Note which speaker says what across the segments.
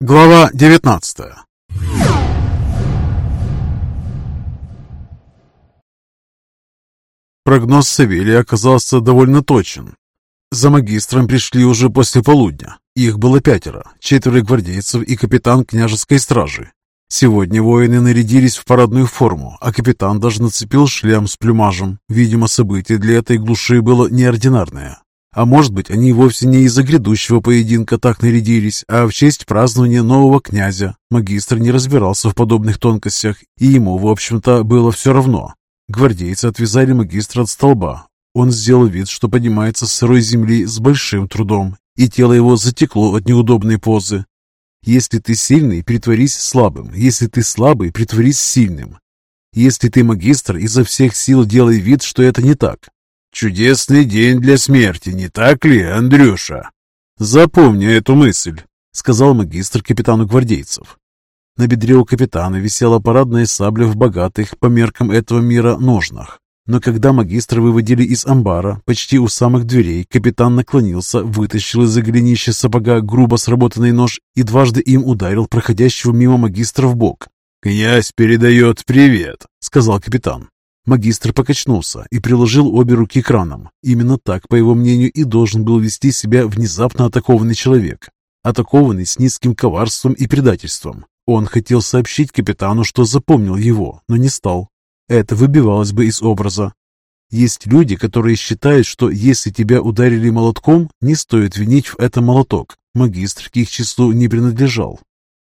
Speaker 1: Глава 19 Прогноз Савелия оказался довольно точен. За магистром пришли уже после полудня. Их было пятеро, четверо гвардейцев и капитан княжеской стражи. Сегодня воины нарядились в парадную форму, а капитан даже нацепил шлем с плюмажем. Видимо, событие для этой глуши было неординарное. А может быть, они вовсе не из-за грядущего поединка так нарядились, а в честь празднования нового князя. Магистр не разбирался в подобных тонкостях, и ему, в общем-то, было все равно. Гвардейцы отвязали магистра от столба. Он сделал вид, что поднимается с сырой земли с большим трудом, и тело его затекло от неудобной позы. Если ты сильный, притворись слабым. Если ты слабый, притворись сильным. Если ты магистр, изо всех сил делай вид, что это не так.
Speaker 2: Чудесный день для смерти, не так ли, Андрюша?
Speaker 1: Запомни эту мысль, сказал магистр капитану гвардейцев. На бедре у капитана висела парадная сабля в богатых, по меркам этого мира, ножнах. Но когда магистра выводили из амбара, почти у самых дверей, капитан наклонился, вытащил из-за голенища сапога грубо сработанный нож и дважды им ударил проходящего мимо магистра в бок.
Speaker 2: «Князь передает привет», — сказал капитан.
Speaker 1: Магистр покачнулся и приложил обе руки к ранам. Именно так, по его мнению, и должен был вести себя внезапно атакованный человек. Атакованный с низким коварством и предательством. Он хотел сообщить капитану, что запомнил его, но не стал. Это выбивалось бы из образа. Есть люди, которые считают, что если тебя ударили молотком, не стоит винить в этом молоток. Магистр к их числу не принадлежал.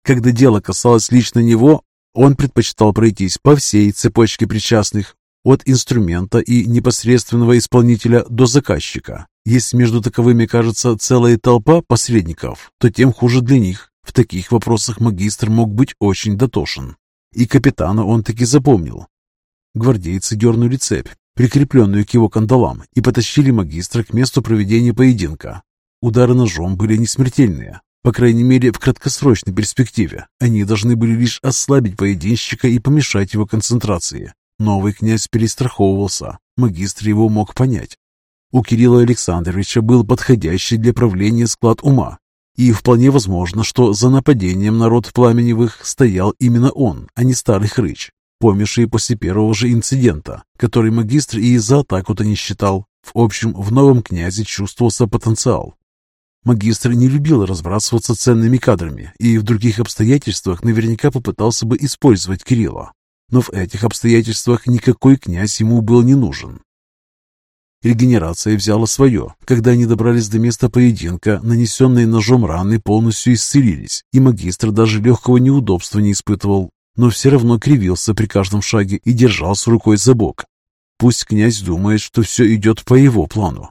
Speaker 1: Когда дело касалось лично него, он предпочитал пройтись по всей цепочке причастных, от инструмента и непосредственного исполнителя до заказчика. Если между таковыми кажется целая толпа посредников, то тем хуже для них. В таких вопросах магистр мог быть очень дотошен. И капитана он таки запомнил. Гвардейцы дернули цепь, прикрепленную к его кандалам, и потащили магистра к месту проведения поединка. Удары ножом были не смертельные, по крайней мере, в краткосрочной перспективе. Они должны были лишь ослабить поединщика и помешать его концентрации. Новый князь перестраховывался, магистр его мог понять. У Кирилла Александровича был подходящий для правления склад ума, и вполне возможно, что за нападением народ Пламеневых стоял именно он, а не старый хрыч, померший после первого же инцидента, который магистр и за атаку-то не считал. В общем, в новом князе чувствовался потенциал. Магистр не любил разбрасываться ценными кадрами и в других обстоятельствах наверняка попытался бы использовать Кирилла но в этих обстоятельствах никакой князь ему был не нужен. Регенерация взяла свое. Когда они добрались до места поединка, нанесенные ножом раны полностью исцелились, и магистр даже легкого неудобства не испытывал, но все равно кривился при каждом шаге и держался рукой за бок. Пусть князь думает, что все идет по его плану.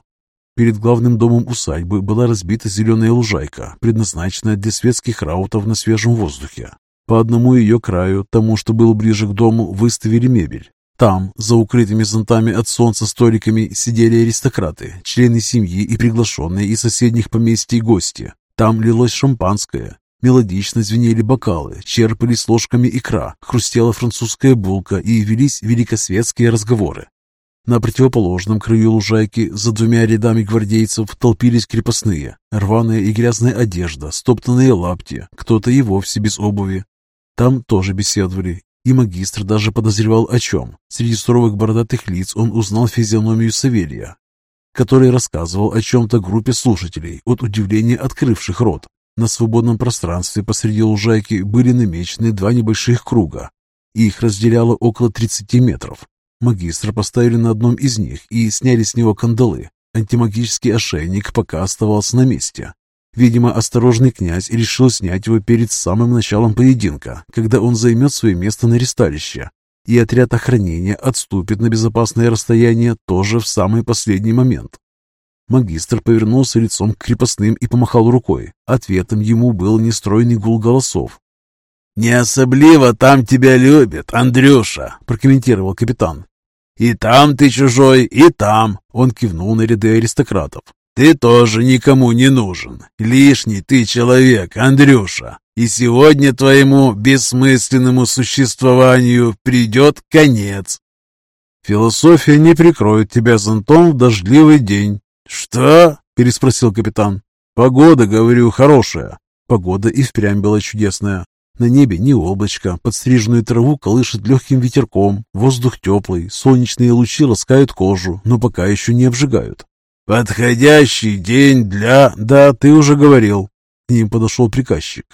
Speaker 1: Перед главным домом усадьбы была разбита зеленая лужайка, предназначенная для светских раутов на свежем воздухе. По одному ее краю, тому, что был ближе к дому, выставили мебель. Там, за укрытыми зонтами от солнца столиками, сидели аристократы, члены семьи и приглашенные из соседних поместий гости. Там лилось шампанское, мелодично звенели бокалы, черпались ложками икра, хрустела французская булка и велись великосветские разговоры. На противоположном краю лужайки за двумя рядами гвардейцев толпились крепостные, рваная и грязная одежда, стоптанные лапти, кто-то и вовсе без обуви, там тоже беседовали, и магистр даже подозревал о чем. Среди суровых бородатых лиц он узнал физиономию Савелия, который рассказывал о чем-то группе слушателей, от удивления открывших рот. На свободном пространстве посреди лужайки были намечены два небольших круга. Их разделяло около 30 метров. Магистра поставили на одном из них и сняли с него кандалы. Антимагический ошейник пока оставался на месте. Видимо, осторожный князь решил снять его перед самым началом поединка, когда он займет свое место на ресталище, и отряд охранения отступит на безопасное расстояние тоже в самый последний момент. Магистр повернулся лицом к крепостным и помахал рукой. Ответом ему был нестройный гул голосов.
Speaker 2: «Не особливо там тебя любят, Андрюша», — прокомментировал капитан. «И там ты чужой, и там», — он кивнул на ряды аристократов. Ты тоже никому не нужен. Лишний ты человек, Андрюша. И сегодня твоему бессмысленному существованию придет конец.
Speaker 1: Философия не прикроет тебя зонтом в дождливый день.
Speaker 2: Что?
Speaker 1: Переспросил капитан. Погода, говорю, хорошая. Погода и впрямь была чудесная. На небе ни облачко, подстриженную траву колышет легким ветерком, воздух теплый, солнечные лучи ласкают кожу, но пока еще не обжигают.
Speaker 2: «Подходящий день для...» «Да, ты уже говорил».
Speaker 1: К ним подошел приказчик.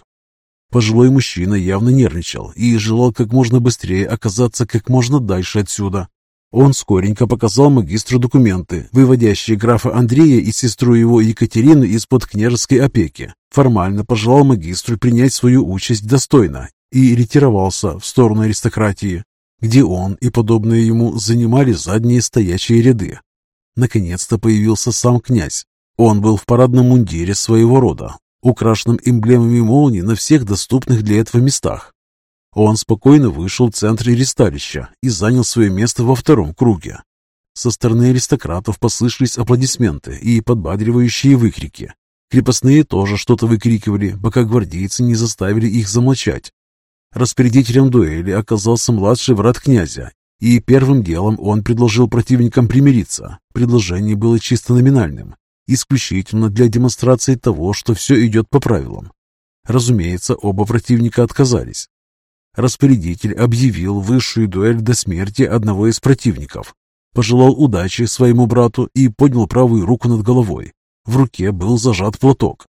Speaker 1: Пожилой мужчина явно нервничал и желал как можно быстрее оказаться как можно дальше отсюда. Он скоренько показал магистру документы, выводящие графа Андрея и сестру его Екатерину из-под княжеской опеки. Формально пожелал магистру принять свою участь достойно и ретировался в сторону аристократии, где он и подобные ему занимали задние стоячие ряды. Наконец-то появился сам князь. Он был в парадном мундире своего рода, украшенном эмблемами молний на всех доступных для этого местах. Он спокойно вышел в центр ресталища и занял свое место во втором круге. Со стороны аристократов послышались аплодисменты и подбадривающие выкрики. Крепостные тоже что-то выкрикивали, пока гвардейцы не заставили их замолчать. Распорядителем дуэли оказался младший врат князя, и первым делом он предложил противникам примириться. Предложение было чисто номинальным, исключительно для демонстрации того, что все идет по правилам. Разумеется, оба противника отказались. Распорядитель объявил высшую дуэль до смерти одного из противников, пожелал удачи своему брату и поднял правую руку над головой. В руке был зажат платок.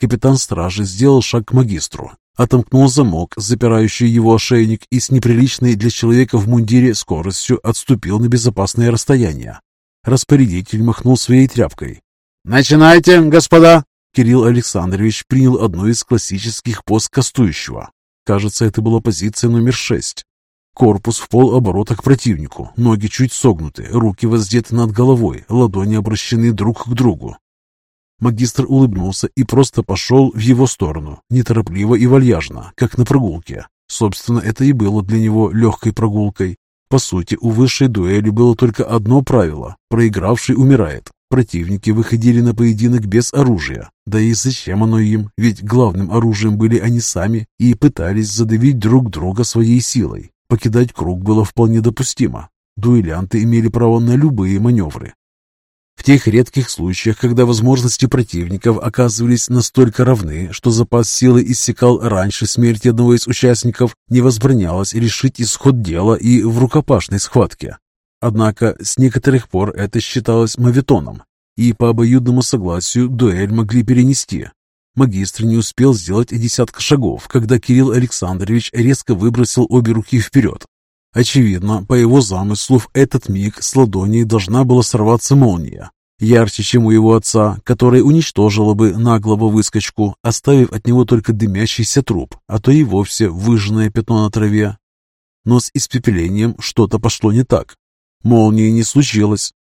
Speaker 1: Капитан стражи сделал шаг к магистру, отомкнул замок, запирающий его ошейник, и с неприличной для человека в мундире скоростью отступил на безопасное расстояние. Распорядитель махнул своей тряпкой. «Начинайте, господа!» Кирилл Александрович принял одну из классических поз кастующего. Кажется, это была позиция номер шесть. Корпус в полоборота к противнику, ноги чуть согнуты, руки воздеты над головой, ладони обращены друг к другу. Магистр улыбнулся и просто пошел в его сторону, неторопливо и вальяжно, как на прогулке. Собственно, это и было для него легкой прогулкой. По сути, у высшей дуэли было только одно правило – проигравший умирает. Противники выходили на поединок без оружия. Да и зачем оно им? Ведь главным оружием были они сами и пытались задавить друг друга своей силой. Покидать круг было вполне допустимо. Дуэлянты имели право на любые маневры. В тех редких случаях, когда возможности противников оказывались настолько равны, что запас силы иссякал раньше смерти одного из участников, не возбранялось решить исход дела и в рукопашной схватке. Однако с некоторых пор это считалось мавитоном, и по обоюдному согласию дуэль могли перенести. Магистр не успел сделать и десятка шагов, когда Кирилл Александрович резко выбросил обе руки вперед. Очевидно, по его замыслу в этот миг с ладони должна была сорваться молния, ярче, чем у его отца, которая уничтожила бы наглого выскочку, оставив от него только дымящийся труп, а то и вовсе выжженное пятно на траве. Но с испепелением что-то пошло не так. Молнии не случилось.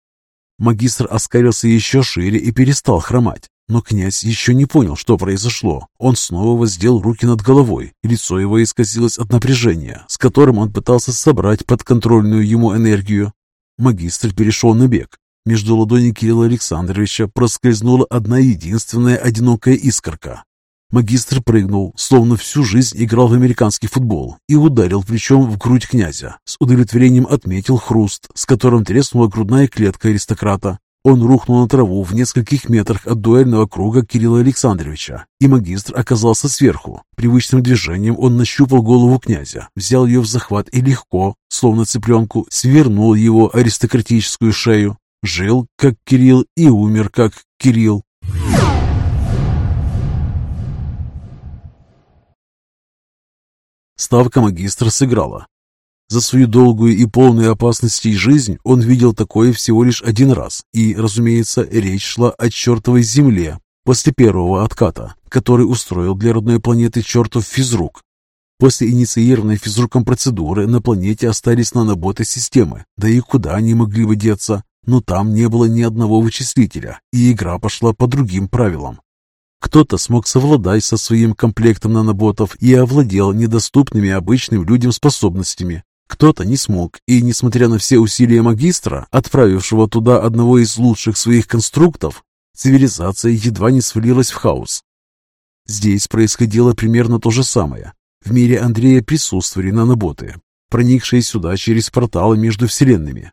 Speaker 1: Магистр оскалился еще шире и перестал хромать. Но князь еще не понял, что произошло. Он снова воздел руки над головой, лицо его исказилось от напряжения, с которым он пытался собрать подконтрольную ему энергию. Магистр перешел на бег. Между ладоней Кирилла Александровича проскользнула одна единственная одинокая искорка. Магистр прыгнул, словно всю жизнь играл в американский футбол, и ударил плечом в грудь князя. С удовлетворением отметил хруст, с которым треснула грудная клетка аристократа. Он рухнул на траву в нескольких метрах от дуэльного круга Кирилла Александровича, и магистр оказался сверху. Привычным движением он нащупал голову князя, взял ее в захват и легко, словно цыпленку, свернул его аристократическую шею. Жил, как Кирилл, и умер, как Кирилл. Ставка магистра сыграла. За свою долгую и полную опасностей жизнь он видел такое всего лишь один раз, и, разумеется, речь шла о чертовой земле после первого отката, который устроил для родной планеты чертов физрук. После инициированной физруком процедуры на планете остались наноботы системы, да и куда они могли бы деться, но там не было ни одного вычислителя, и игра пошла по другим правилам. Кто-то смог совладать со своим комплектом наноботов и овладел недоступными обычным людям способностями. Кто-то не смог, и, несмотря на все усилия магистра, отправившего туда одного из лучших своих конструктов, цивилизация едва не свалилась в хаос. Здесь происходило примерно то же самое. В мире Андрея присутствовали наноботы, проникшие сюда через порталы между вселенными.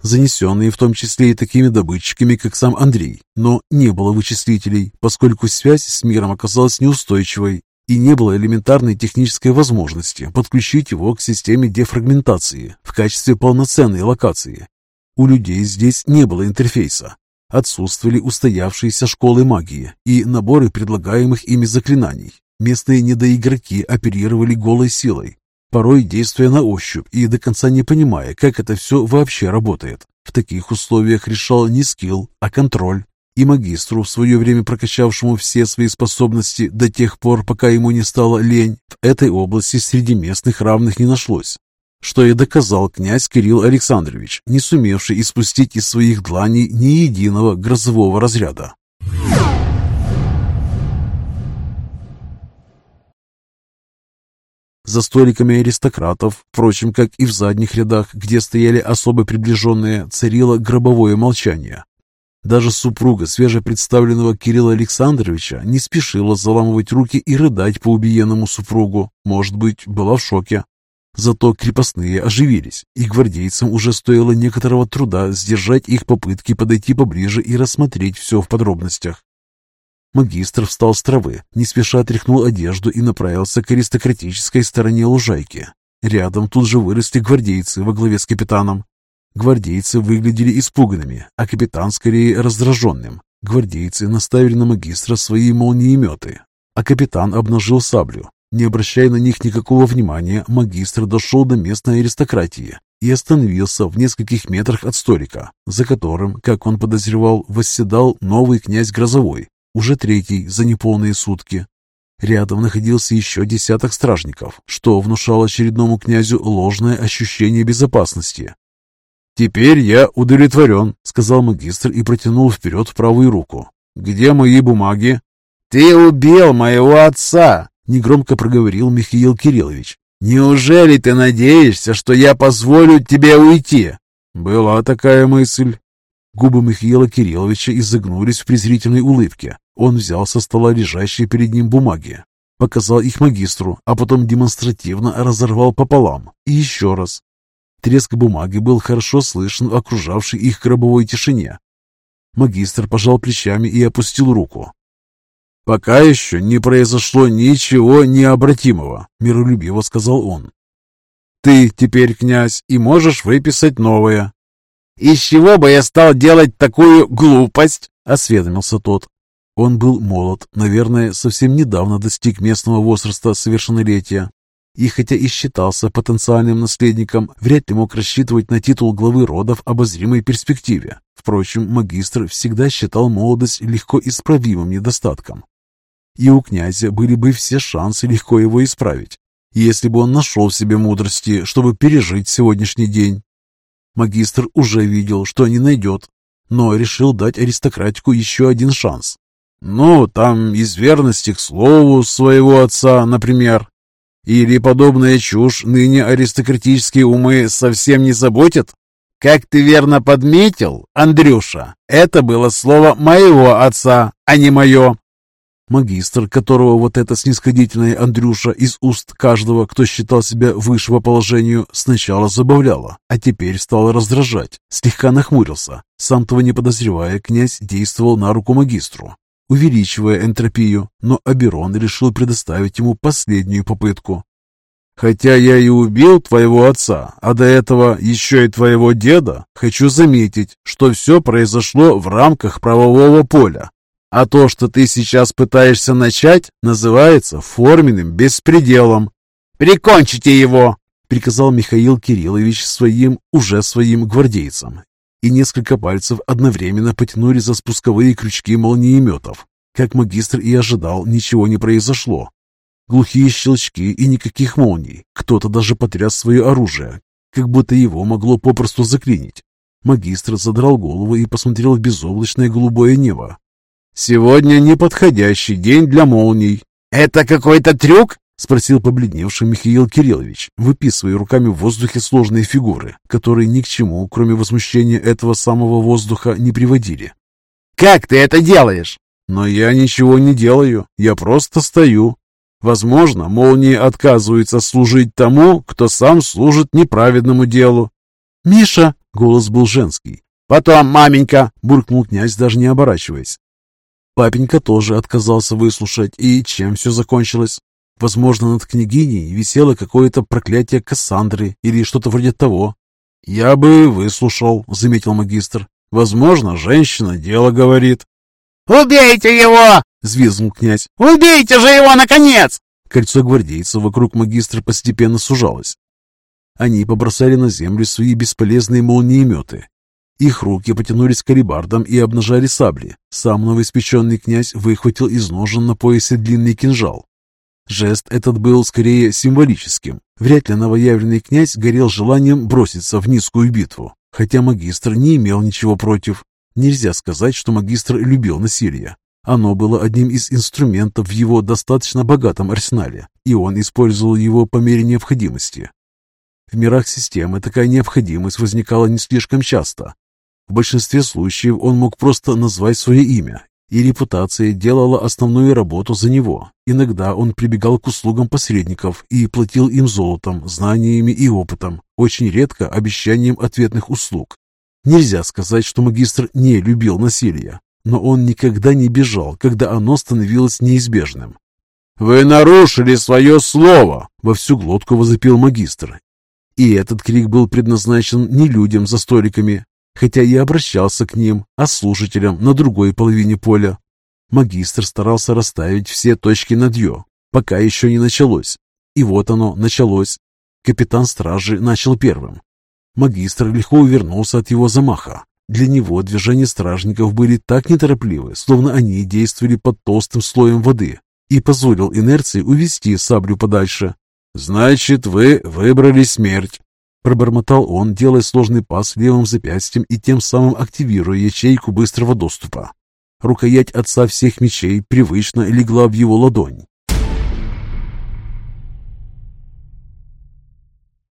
Speaker 1: занесенные в том числе и такими добытчиками, как сам Андрей. Но не было вычислителей, поскольку связь с миром оказалась неустойчивой, и не было элементарной технической возможности подключить его к системе дефрагментации в качестве полноценной локации. У людей здесь не было интерфейса. Отсутствовали устоявшиеся школы магии и наборы предлагаемых ими заклинаний. Местные недоигроки оперировали голой силой, порой действуя на ощупь и до конца не понимая, как это все вообще работает. В таких условиях решал не скилл, а контроль. И магистру, в свое время прокачавшему все свои способности до тех пор, пока ему не стало лень, в этой области среди местных равных не нашлось. Что и доказал князь Кирилл Александрович, не сумевший испустить из своих дланей ни единого грозового разряда. За столиками аристократов, впрочем, как и в задних рядах, где стояли особо приближенные, царило гробовое молчание. Даже супруга свежепредставленного Кирилла Александровича не спешила заламывать руки и рыдать по убиенному супругу. Может быть, была в шоке. Зато крепостные оживились, и гвардейцам уже стоило некоторого труда сдержать их попытки подойти поближе и рассмотреть все в подробностях. Магистр встал с травы, не спеша тряхнул одежду и направился к аристократической стороне лужайки. Рядом тут же выросли гвардейцы во главе с капитаном. Гвардейцы выглядели испуганными, а капитан скорее раздраженным. Гвардейцы наставили на магистра свои молниеметы, а капитан обнажил саблю. Не обращая на них никакого внимания, магистр дошел до местной аристократии и остановился в нескольких метрах от столика, за которым, как он подозревал, восседал новый князь Грозовой, уже третий за неполные сутки. Рядом находился еще десяток стражников, что внушало очередному князю ложное ощущение безопасности. «Теперь я удовлетворен», — сказал магистр и протянул вперед правую руку. «Где мои бумаги?»
Speaker 2: «Ты убил моего отца!» — негромко проговорил Михаил Кириллович. «Неужели ты надеешься, что я позволю тебе уйти?»
Speaker 1: «Была такая мысль». Губы Михаила Кирилловича изогнулись в презрительной улыбке. Он взял со стола лежащие перед ним бумаги, показал их магистру, а потом демонстративно разорвал пополам. И еще раз. Треск бумаги был хорошо слышен в окружавшей их гробовой тишине. Магистр пожал плечами и опустил руку. «Пока еще не произошло ничего необратимого», — миролюбиво сказал он. «Ты теперь князь и можешь выписать новое».
Speaker 2: «Из чего бы я стал делать такую глупость?» — осведомился тот.
Speaker 1: Он был молод, наверное, совсем недавно достиг местного возраста совершеннолетия, и хотя и считался потенциальным наследником, вряд ли мог рассчитывать на титул главы рода в обозримой перспективе. Впрочем, магистр всегда считал молодость легко исправимым недостатком. И у князя были бы все шансы легко его исправить, если бы он нашел в себе мудрости, чтобы пережить сегодняшний день. Магистр уже видел, что не найдет, но решил дать аристократику еще один шанс. Ну, там из верности к слову своего отца, например. Или подобная чушь ныне аристократические умы совсем не заботят? Как ты верно подметил, Андрюша, это было слово моего отца, а не мое. Магистр, которого вот эта снисходительная Андрюша из уст каждого, кто считал себя выше по положению, сначала забавляла, а теперь стала раздражать, слегка нахмурился. Сам того не подозревая, князь действовал на руку магистру, увеличивая энтропию, но Аберон решил предоставить ему последнюю попытку. «Хотя я и убил твоего отца, а до этого еще и твоего деда, хочу заметить, что все произошло в рамках правового поля. А то, что ты сейчас пытаешься начать, называется форменным беспределом». «Прикончите его!» — приказал Михаил Кириллович своим, уже своим гвардейцам и несколько пальцев одновременно потянули за спусковые крючки молниеметов. Как магистр и ожидал, ничего не произошло. Глухие щелчки и никаких молний. Кто-то даже потряс свое оружие, как будто его могло попросту заклинить. Магистр задрал голову и посмотрел в безоблачное голубое небо. «Сегодня неподходящий день для молний». «Это какой-то трюк?» — спросил побледневший Михаил Кириллович, выписывая руками в воздухе сложные фигуры, которые ни к чему, кроме возмущения этого самого воздуха, не приводили.
Speaker 2: «Как ты это делаешь?»
Speaker 1: «Но я ничего не делаю, я просто стою. Возможно, молнии отказываются служить тому, кто сам служит неправедному делу».
Speaker 3: «Миша!»
Speaker 1: Голос был женский.
Speaker 2: «Потом, маменька!»
Speaker 1: – буркнул князь, даже не оборачиваясь. Папенька тоже отказался выслушать, и чем все закончилось? Возможно, над княгиней висело какое-то проклятие Кассандры или что-то вроде того.
Speaker 2: «Я бы выслушал», — заметил магистр. «Возможно, женщина дело говорит».
Speaker 3: «Убейте его!» — взвизгнул князь. «Убейте же его, наконец!»
Speaker 1: Кольцо гвардейцев вокруг магистра постепенно сужалось. Они побросали на землю свои бесполезные молниеметы. Их руки потянулись к алебардам и обнажали сабли. Сам новоиспеченный князь выхватил из ножен на поясе длинный кинжал. Жест этот был скорее символическим. Вряд ли новоявленный князь горел желанием броситься в низкую битву, хотя магистр не имел ничего против. Нельзя сказать, что магистр любил насилие. Оно было одним из инструментов в его достаточно богатом арсенале, и он использовал его по мере необходимости. В мирах системы такая необходимость возникала не слишком часто. В большинстве случаев он мог просто назвать свое имя, и репутация делала основную работу за него. Иногда он прибегал к услугам посредников и платил им золотом, знаниями и опытом, очень редко обещанием ответных услуг. Нельзя сказать, что магистр не любил насилия, но он никогда не бежал, когда оно становилось неизбежным.
Speaker 2: «Вы нарушили свое слово!»
Speaker 1: — во всю глотку возопил магистр. И этот крик был предназначен не людям за столиками, хотя и обращался к ним, а слушателям на другой половине поля. Магистр старался расставить все точки над «ё», пока еще не началось. И вот оно, началось. Капитан стражи начал первым. Магистр легко увернулся от его замаха. Для него движения стражников были так неторопливы, словно они действовали под толстым слоем воды, и позволил инерции увести саблю подальше.
Speaker 2: «Значит, вы выбрали смерть»,
Speaker 1: Пробормотал он, делая сложный пас левым запястьем и тем самым активируя ячейку быстрого доступа. Рукоять отца всех мечей привычно легла в его ладонь,